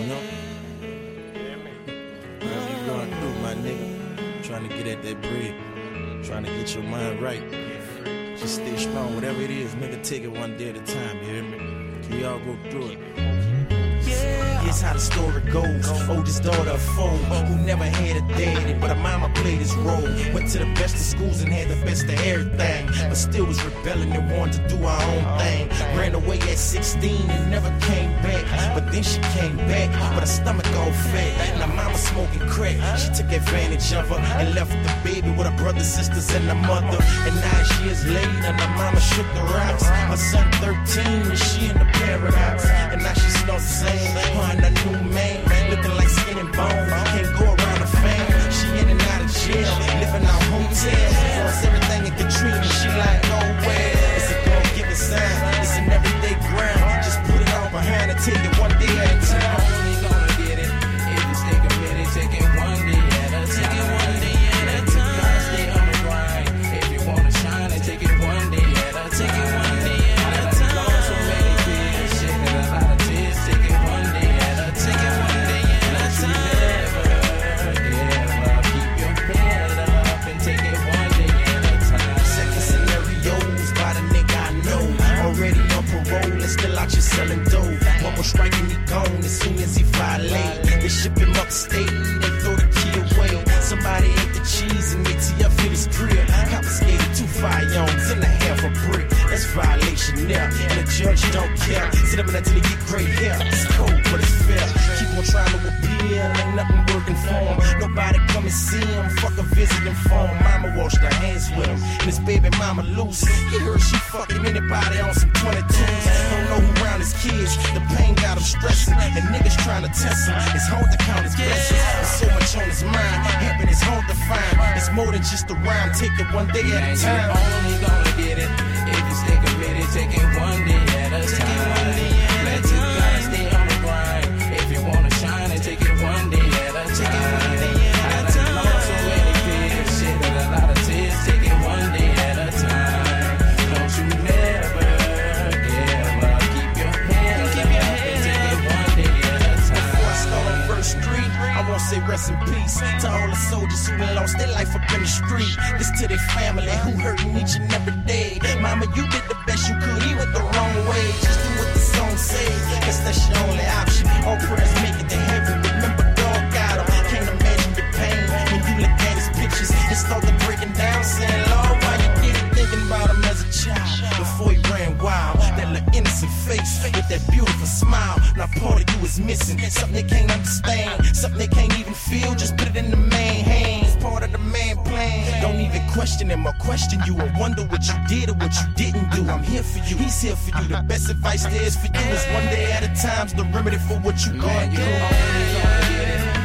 You know? Whatever you going through, my nigga. Trying to get at that bread. Trying to get your mind right. Just stay strong. Whatever it is, nigga, take it one day at a time. You hear me? We all go through it. Yeah. Here's how the story goes. Oldest daughter of four, who never had a daddy, but her mama played his role. Went to the best of schools and had the best of everything, but still was rebelling and wanted to do her own thing. Ran away at 16 and never came back, but then she came back, but her stomach all fat. Now mama smoking crack, she took advantage of her and left the baby with her brothers, sisters, and her mother. And nine years later, And her mama shook the rocks. Her son 13 and she in the paradox, and now she's not ship him upstate, they throw the key away. Somebody ate the cheese and ATF hit his crib. Confiscated two firearms and a half a brick. That's violation now, and the judge don't care. Sit up until he get gray hair. It's cold, but it's fair. Keep on trying to appeal, ain't nothing working for him. And see him. Fuck a visiting phone. Mama washed her hands with him, and his baby mama loose. He heard she fucking anybody on some 22s. Don't know who around his kids. The pain got him stressing, and niggas trying to test him. It's hard to count his blessings. There's so much on his mind. Happiness hard to find. It's more than just a rhyme. Take it one day at a time. only gonna get it to all the soldiers who lost their life up in the street. This to their family who hurting each and every day. Mama, you did the best you could, went the face with that beautiful smile. Now part of you is missing. Something they can't understand. Something they can't even feel. Just put it in the man hands. Part of the man plan. Don't even question him or question you or wonder what you did or what you didn't do. I'm here for you. He's here for you. The best advice there is for you is one day at a time's the remedy for what you Man, going you through.